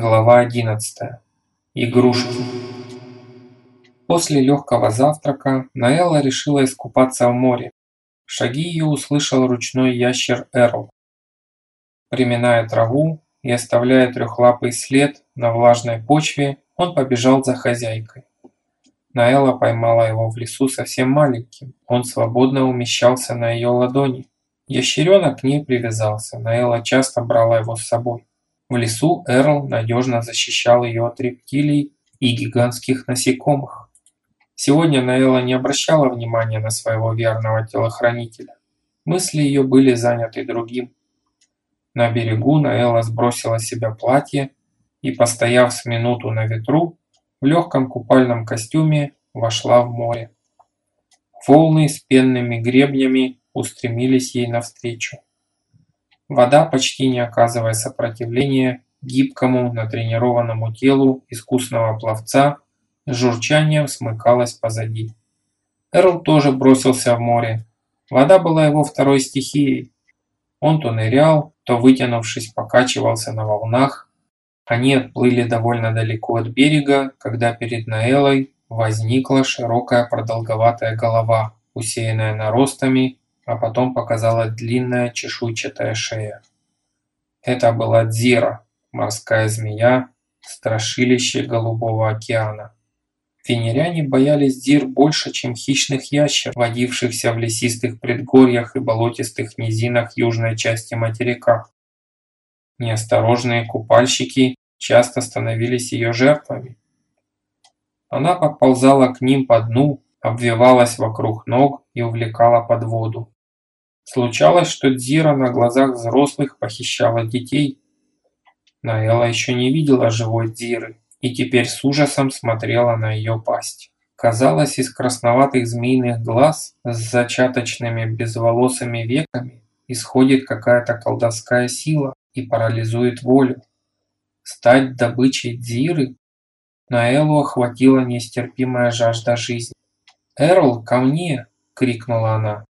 Глава 11. Игрушки. После легкого завтрака Наэла решила искупаться в море. Шаги ее услышал ручной ящер Эрл. Приминая траву и оставляя трехлапый след на влажной почве, он побежал за хозяйкой. Наэла поймала его в лесу совсем маленьким. Он свободно умещался на ее ладони. Ящеренок к ней привязался. Наэла часто брала его с собой. В лесу Эрл надежно защищал ее от рептилий и гигантских насекомых. Сегодня Наэла не обращала внимания на своего верного телохранителя. Мысли ее были заняты другим. На берегу Наэла сбросила с себя платье и, постояв с минуту на ветру, в легком купальном костюме вошла в море. Волны с пенными гребнями устремились ей навстречу. Вода, почти не оказывая сопротивления гибкому натренированному телу искусного пловца, с журчанием смыкалась позади. Эрл тоже бросился в море. Вода была его второй стихией. Он то нырял, то вытянувшись покачивался на волнах. Они отплыли довольно далеко от берега, когда перед Наэлой возникла широкая продолговатая голова, усеянная наростами а потом показалась длинная чешуйчатая шея. Это была Дзира, морская змея, страшилище Голубого океана. Венеряне боялись Дзир больше, чем хищных ящер, водившихся в лесистых предгорьях и болотистых низинах южной части материка. Неосторожные купальщики часто становились ее жертвами. Она подползала к ним по дну, обвивалась вокруг ног и увлекала под воду. Случалось, что Дзира на глазах взрослых похищала детей. Наэла еще не видела живой Дзиры и теперь с ужасом смотрела на ее пасть. Казалось, из красноватых змеиных глаз с зачаточными безволосыми веками исходит какая-то колдовская сила и парализует волю. Стать добычей Дзиры? Наэлу охватила нестерпимая жажда жизни. «Эрл, ко мне!» – крикнула она.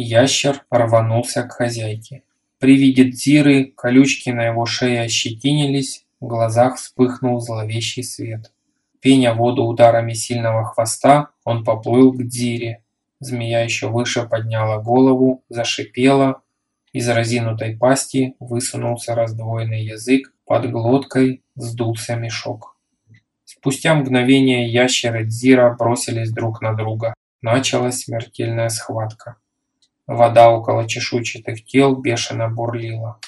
Ящер рванулся к хозяйке. При виде Дзиры колючки на его шее ощетинились, в глазах вспыхнул зловещий свет. Пеня воду ударами сильного хвоста, он поплыл к Дзире. Змея еще выше подняла голову, зашипела. Из разинутой пасти высунулся раздвоенный язык, под глоткой вздулся мешок. Спустя мгновение ящеры Дзира бросились друг на друга. Началась смертельная схватка. Вода около чешуйчатых тел бешено бурлила.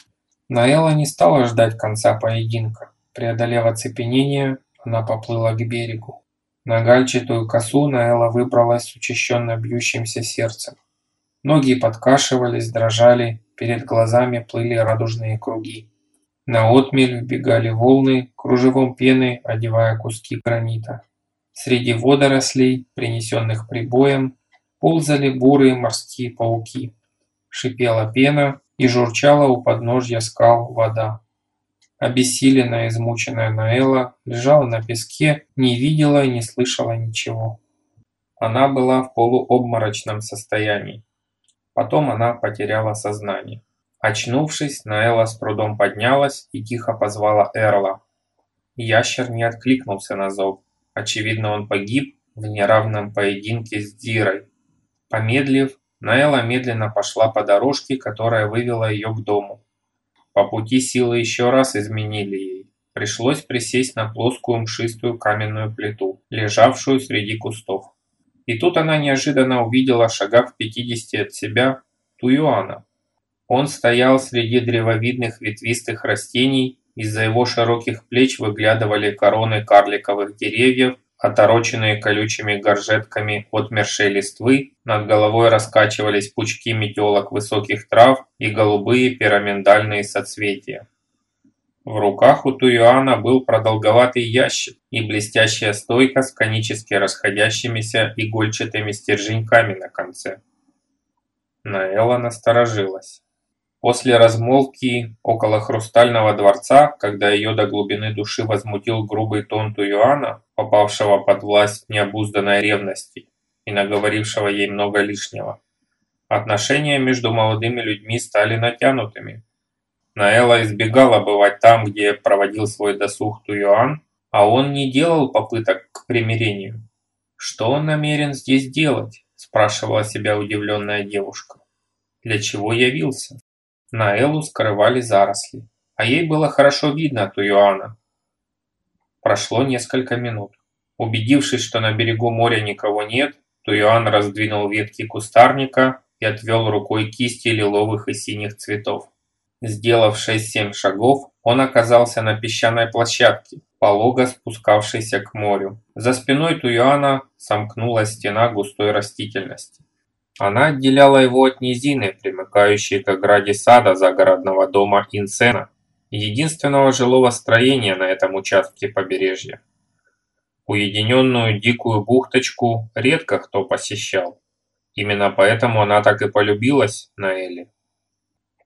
Наэла не стала ждать конца поединка. Преодолев оцепенение, она поплыла к берегу. На гальчатую косу Наэла выбралась с учащенно бьющимся сердцем. Ноги подкашивались, дрожали, перед глазами плыли радужные круги. На отмель вбегали волны, кружевом пены одевая куски гранита. Среди водорослей, принесенных прибоем, ползали бурые морские пауки. Шипела пена и журчала у подножья скал вода. Обессиленная, измученная Наэла лежала на песке, не видела и не слышала ничего. Она была в полуобморочном состоянии. Потом она потеряла сознание. Очнувшись, Наэла с трудом поднялась и тихо позвала Эрла. Ящер не откликнулся на зов. Очевидно, он погиб в неравном поединке с Дирой. Помедлив, Наэла медленно пошла по дорожке, которая вывела ее к дому. По пути силы еще раз изменили ей. Пришлось присесть на плоскую мшистую каменную плиту, лежавшую среди кустов. И тут она неожиданно увидела в шагах в пятидесяти от себя Туюана. Он стоял среди древовидных ветвистых растений, из-за его широких плеч выглядывали короны карликовых деревьев, отороченные колючими горжетками отмершей листвы, над головой раскачивались пучки метелок высоких трав и голубые пирамидальные соцветия. В руках у Туюана был продолговатый ящик и блестящая стойка с конически расходящимися игольчатыми стерженьками на конце. Наэла насторожилась. После размолвки около Хрустального дворца, когда ее до глубины души возмутил грубый тон Туюана, попавшего под власть необузданной ревности и наговорившего ей много лишнего, отношения между молодыми людьми стали натянутыми. Наэла избегала бывать там, где проводил свой досуг Туюан, а он не делал попыток к примирению. «Что он намерен здесь делать?» – спрашивала себя удивленная девушка. «Для чего явился?» Наэлу скрывали заросли, а ей было хорошо видно Туюана. Прошло несколько минут. Убедившись, что на берегу моря никого нет, Туюан раздвинул ветки кустарника и отвел рукой кисти лиловых и синих цветов. Сделав 6-7 шагов, он оказался на песчаной площадке, полого спускавшейся к морю. За спиной Туюана сомкнулась стена густой растительности. Она отделяла его от низины, примыкающей к ограде сада загородного дома Инсена, единственного жилого строения на этом участке побережья. Уединенную дикую бухточку редко кто посещал. Именно поэтому она так и полюбилась Наэли.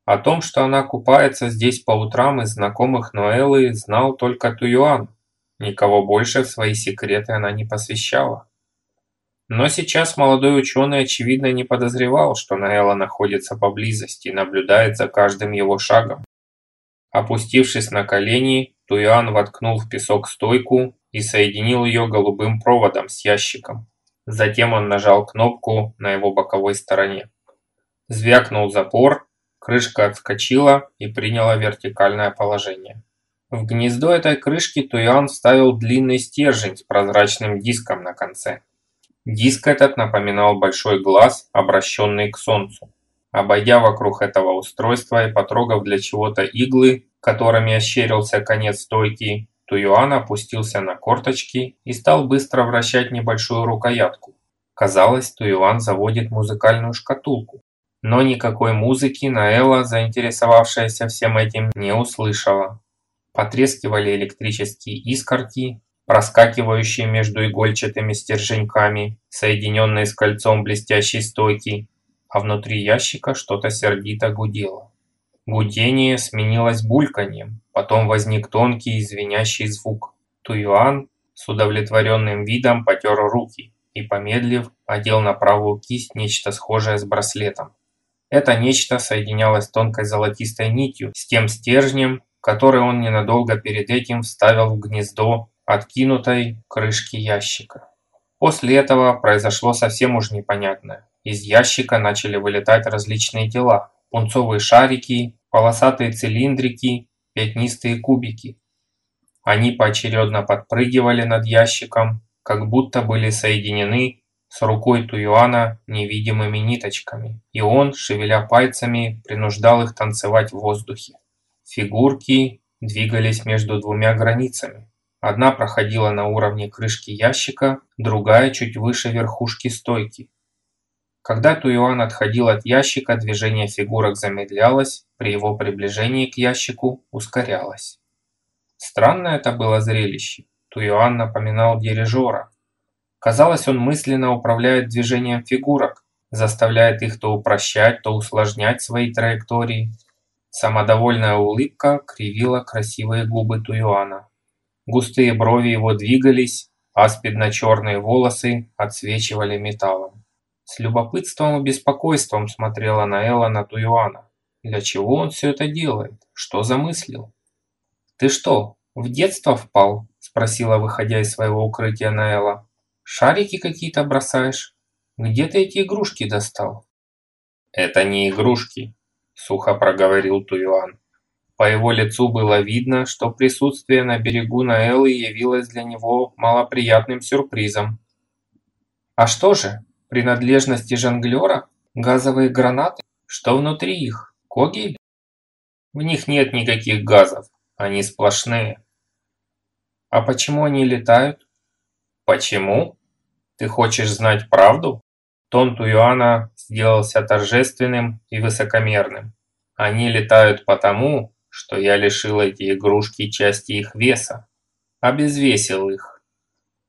О том, что она купается здесь по утрам из знакомых Ноэлы, знал только Туюан. Никого больше в свои секреты она не посвящала. Но сейчас молодой ученый очевидно не подозревал, что Наэла находится поблизости и наблюдает за каждым его шагом. Опустившись на колени, Туян воткнул в песок стойку и соединил ее голубым проводом с ящиком. Затем он нажал кнопку на его боковой стороне. Звякнул запор, Крышка отскочила и приняла вертикальное положение. В гнездо этой крышки Туян вставил длинный стержень с прозрачным диском на конце. Диск этот напоминал большой глаз, обращенный к солнцу. Обойдя вокруг этого устройства и потрогав для чего-то иглы, которыми ощерился конец стойки, Туюан опустился на корточки и стал быстро вращать небольшую рукоятку. Казалось, Туюан заводит музыкальную шкатулку. Но никакой музыки Наэла, заинтересовавшаяся всем этим, не услышала. Потрескивали электрические искорки, проскакивающие между игольчатыми стерженьками, соединенные с кольцом блестящей стойки, а внутри ящика что-то сердито гудело. Гудение сменилось бульканьем, потом возник тонкий звенящий звук. Туюан с удовлетворенным видом потер руки и, помедлив, одел на правую кисть нечто схожее с браслетом. Это нечто соединялось тонкой золотистой нитью с тем стержнем, который он ненадолго перед этим вставил в гнездо откинутой крышки ящика. После этого произошло совсем уж непонятное. Из ящика начали вылетать различные тела. Пунцовые шарики, полосатые цилиндрики, пятнистые кубики. Они поочередно подпрыгивали над ящиком, как будто были соединены с рукой Туюана невидимыми ниточками, и он, шевеля пальцами, принуждал их танцевать в воздухе. Фигурки двигались между двумя границами. Одна проходила на уровне крышки ящика, другая чуть выше верхушки стойки. Когда Туюан отходил от ящика, движение фигурок замедлялось, при его приближении к ящику ускорялось. Странное это было зрелище. Туюан напоминал дирижера, Казалось, он мысленно управляет движением фигурок, заставляет их то упрощать, то усложнять свои траектории. Самодовольная улыбка кривила красивые губы Туюана. Густые брови его двигались, аспидно-черные волосы отсвечивали металлом. С любопытством и беспокойством смотрела на Туюана. Для чего он все это делает? Что замыслил? «Ты что, в детство впал?» – спросила, выходя из своего укрытия Наэла. Шарики какие-то бросаешь? Где ты эти игрушки достал?» «Это не игрушки», – сухо проговорил Туюан. По его лицу было видно, что присутствие на берегу Наэлы явилось для него малоприятным сюрпризом. «А что же, принадлежности жонглера? Газовые гранаты? Что внутри их? Когель?» «В них нет никаких газов, они сплошные». «А почему они летают?» «Почему? Ты хочешь знать правду?» Тон Туюана сделался торжественным и высокомерным. «Они летают потому, что я лишил эти игрушки части их веса, обезвесил их.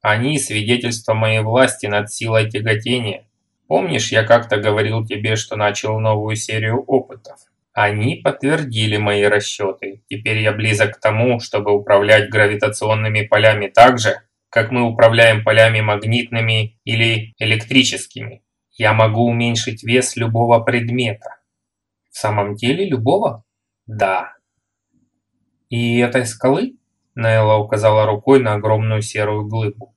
Они – свидетельство моей власти над силой тяготения. Помнишь, я как-то говорил тебе, что начал новую серию опытов? Они подтвердили мои расчеты. Теперь я близок к тому, чтобы управлять гравитационными полями так же, как мы управляем полями магнитными или электрическими. Я могу уменьшить вес любого предмета. В самом деле любого? Да. «И этой скалы?» Нелла указала рукой на огромную серую глыбу.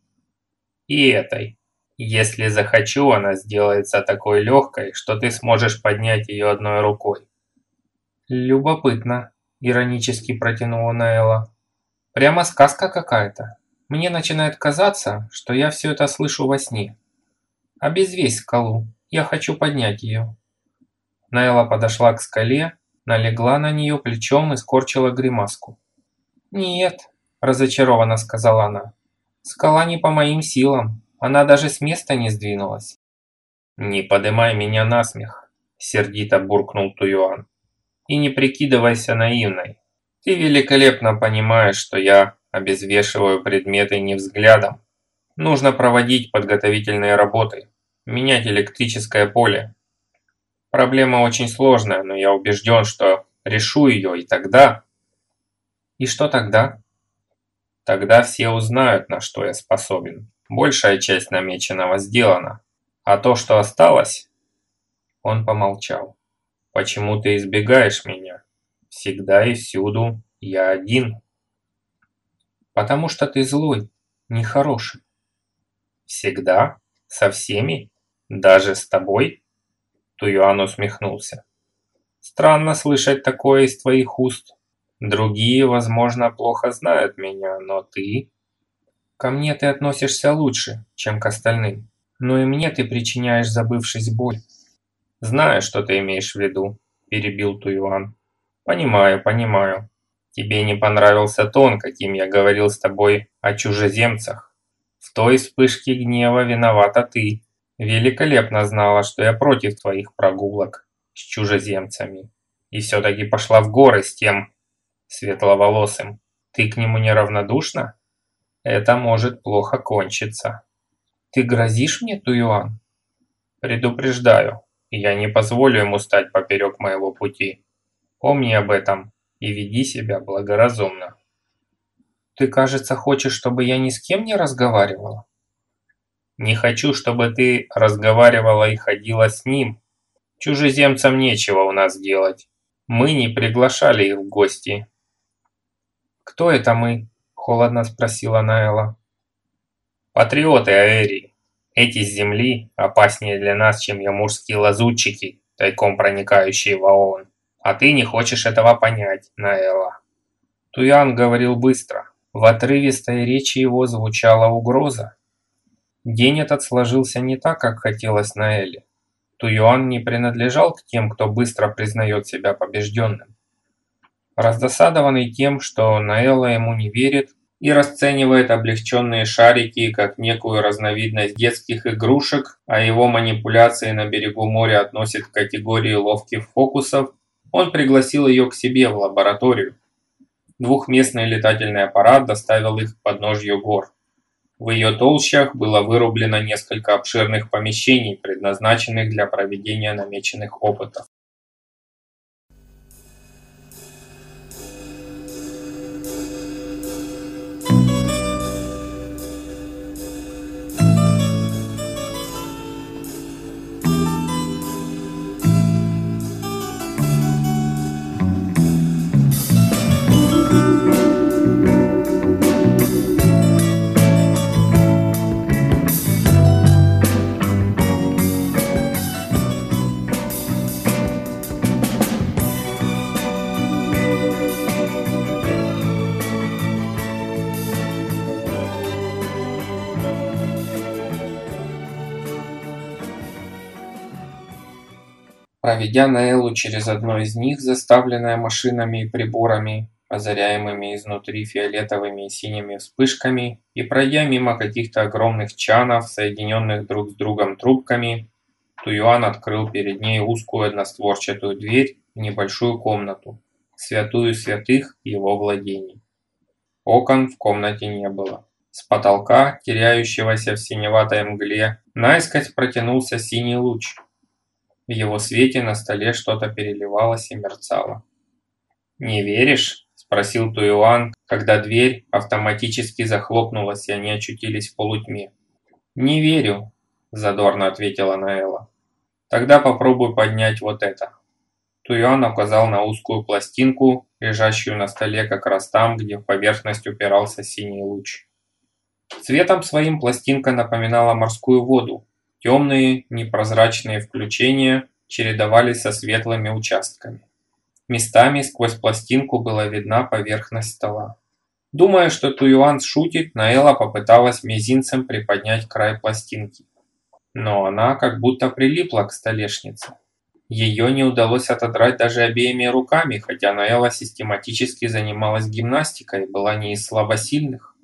«И этой. Если захочу, она сделается такой легкой, что ты сможешь поднять ее одной рукой». «Любопытно», – иронически протянула Нелла. «Прямо сказка какая-то. Мне начинает казаться, что я все это слышу во сне. Обезвесь скалу, я хочу поднять ее». Найла подошла к скале, налегла на нее плечом и скорчила гримаску. «Нет», – разочарованно сказала она, – «скала не по моим силам, она даже с места не сдвинулась». «Не подымай меня на смех», – сердито буркнул Туюан. «И не прикидывайся наивной. Ты великолепно понимаешь, что я обезвешиваю предметы не взглядом. Нужно проводить подготовительные работы, менять электрическое поле, Проблема очень сложная, но я убежден, что решу ее, и тогда... И что тогда? Тогда все узнают, на что я способен. Большая часть намеченного сделана. А то, что осталось... Он помолчал. Почему ты избегаешь меня? Всегда и всюду я один. Потому что ты злой, нехороший. Всегда? Со всеми? Даже с тобой? Туюан усмехнулся. «Странно слышать такое из твоих уст. Другие, возможно, плохо знают меня, но ты...» «Ко мне ты относишься лучше, чем к остальным, но и мне ты причиняешь, забывшись, боль». «Знаю, что ты имеешь в виду», – перебил Туюан. «Понимаю, понимаю. Тебе не понравился тон, каким я говорил с тобой о чужеземцах. В той вспышке гнева виновата ты. Великолепно знала, что я против твоих прогулок с чужеземцами. И все-таки пошла в горы с тем светловолосым. Ты к нему неравнодушна? Это может плохо кончиться. Ты грозишь мне, Туюан? Предупреждаю, я не позволю ему стать поперек моего пути. Помни об этом и веди себя благоразумно. Ты, кажется, хочешь, чтобы я ни с кем не разговаривала? Не хочу, чтобы ты разговаривала и ходила с ним. Чужеземцам нечего у нас делать. Мы не приглашали их в гости. «Кто это мы?» – холодно спросила Найла. «Патриоты Аэрии. Эти с земли опаснее для нас, чем ямурские лазутчики, тайком проникающие в ООН. А ты не хочешь этого понять, Наэла». Туян говорил быстро. В отрывистой речи его звучала угроза. День этот сложился не так, как хотелось Наэле. Туюан не принадлежал к тем, кто быстро признает себя побежденным. Раздосадованный тем, что Наэла ему не верит и расценивает облегченные шарики как некую разновидность детских игрушек, а его манипуляции на берегу моря относит к категории ловких фокусов, он пригласил ее к себе в лабораторию. Двухместный летательный аппарат доставил их к подножью гор. В ее толщах было вырублено несколько обширных помещений, предназначенных для проведения намеченных опытов. Проведя Наэлу через одно из них, заставленное машинами и приборами, озаряемыми изнутри фиолетовыми и синими вспышками, и пройдя мимо каких-то огромных чанов, соединенных друг с другом трубками, Туюан открыл перед ней узкую одностворчатую дверь в небольшую комнату, святую святых его владений. Окон в комнате не было. С потолка, теряющегося в синеватой мгле, наискось протянулся синий луч – в его свете на столе что-то переливалось и мерцало. «Не веришь?» – спросил Туюан, когда дверь автоматически захлопнулась и они очутились в полутьме. «Не верю», – задорно ответила Наэла. «Тогда попробуй поднять вот это». Туюан указал на узкую пластинку, лежащую на столе как раз там, где в поверхность упирался синий луч. Цветом своим пластинка напоминала морскую воду. Темные, непрозрачные включения чередовались со светлыми участками. Местами сквозь пластинку была видна поверхность стола. Думая, что Туюан шутит, Наэла попыталась мизинцем приподнять край пластинки. Но она как будто прилипла к столешнице. Ее не удалось отодрать даже обеими руками, хотя Наэла систематически занималась гимнастикой и была не из слабосильных.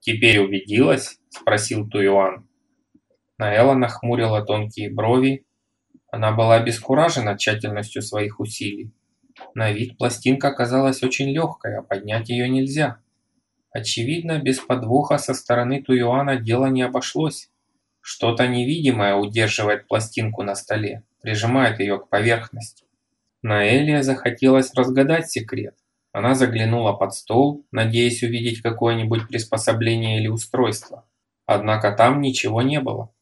«Теперь убедилась?» – спросил Туюан. Наэла нахмурила тонкие брови. Она была обескуражена тщательностью своих усилий. На вид пластинка казалась очень легкой, а поднять ее нельзя. Очевидно, без подвоха со стороны Туюана дело не обошлось. Что-то невидимое удерживает пластинку на столе, прижимает ее к поверхности. Наэлия захотелось разгадать секрет. Она заглянула под стол, надеясь увидеть какое-нибудь приспособление или устройство. Однако там ничего не было.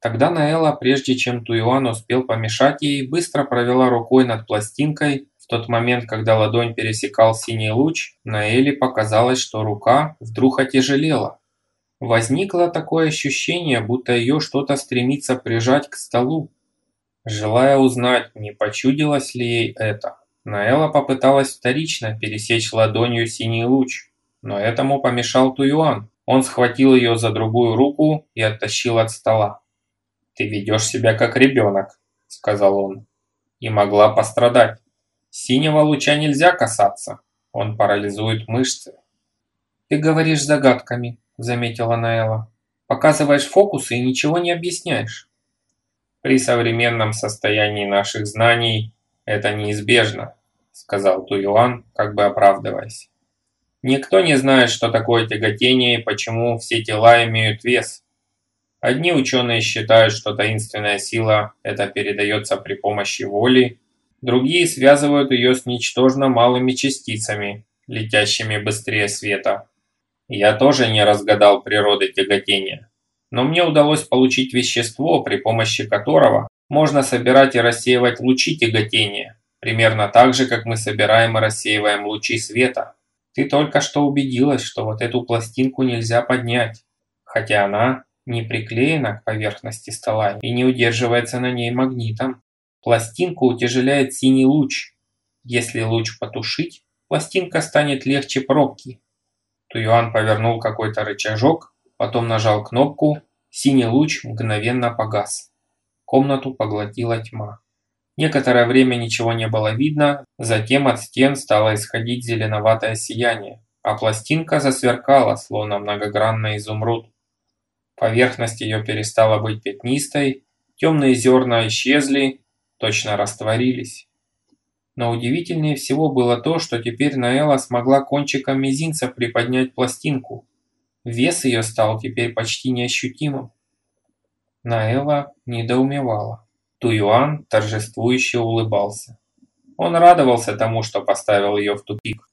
Тогда Наэла, прежде чем Туюан успел помешать ей, быстро провела рукой над пластинкой. В тот момент, когда ладонь пересекал синий луч, Наэле показалось, что рука вдруг отяжелела. Возникло такое ощущение, будто ее что-то стремится прижать к столу. Желая узнать, не почудилось ли ей это, Наэла попыталась вторично пересечь ладонью синий луч, но этому помешал Туюан. Он схватил ее за другую руку и оттащил от стола. «Ты ведешь себя как ребенок», — сказал он, — «и могла пострадать. Синего луча нельзя касаться, он парализует мышцы». «Ты говоришь загадками», — заметила Наэла. «Показываешь фокусы и ничего не объясняешь». «При современном состоянии наших знаний это неизбежно», — сказал Туюан, как бы оправдываясь. «Никто не знает, что такое тяготение и почему все тела имеют вес». Одни ученые считают, что таинственная сила это передается при помощи воли, другие связывают ее с ничтожно малыми частицами, летящими быстрее света. Я тоже не разгадал природы тяготения, но мне удалось получить вещество, при помощи которого можно собирать и рассеивать лучи тяготения, примерно так же, как мы собираем и рассеиваем лучи света. Ты только что убедилась, что вот эту пластинку нельзя поднять, хотя она не приклеена к поверхности стола и не удерживается на ней магнитом. Пластинку утяжеляет синий луч. Если луч потушить, пластинка станет легче пробки. Туюан повернул какой-то рычажок, потом нажал кнопку, синий луч мгновенно погас. Комнату поглотила тьма. Некоторое время ничего не было видно, затем от стен стало исходить зеленоватое сияние, а пластинка засверкала, словно многогранный изумруд. Поверхность ее перестала быть пятнистой, темные зерна исчезли, точно растворились. Но удивительнее всего было то, что теперь Наэла смогла кончиком мизинца приподнять пластинку. Вес ее стал теперь почти неощутимым. Наэла недоумевала. Туюан торжествующе улыбался. Он радовался тому, что поставил ее в тупик.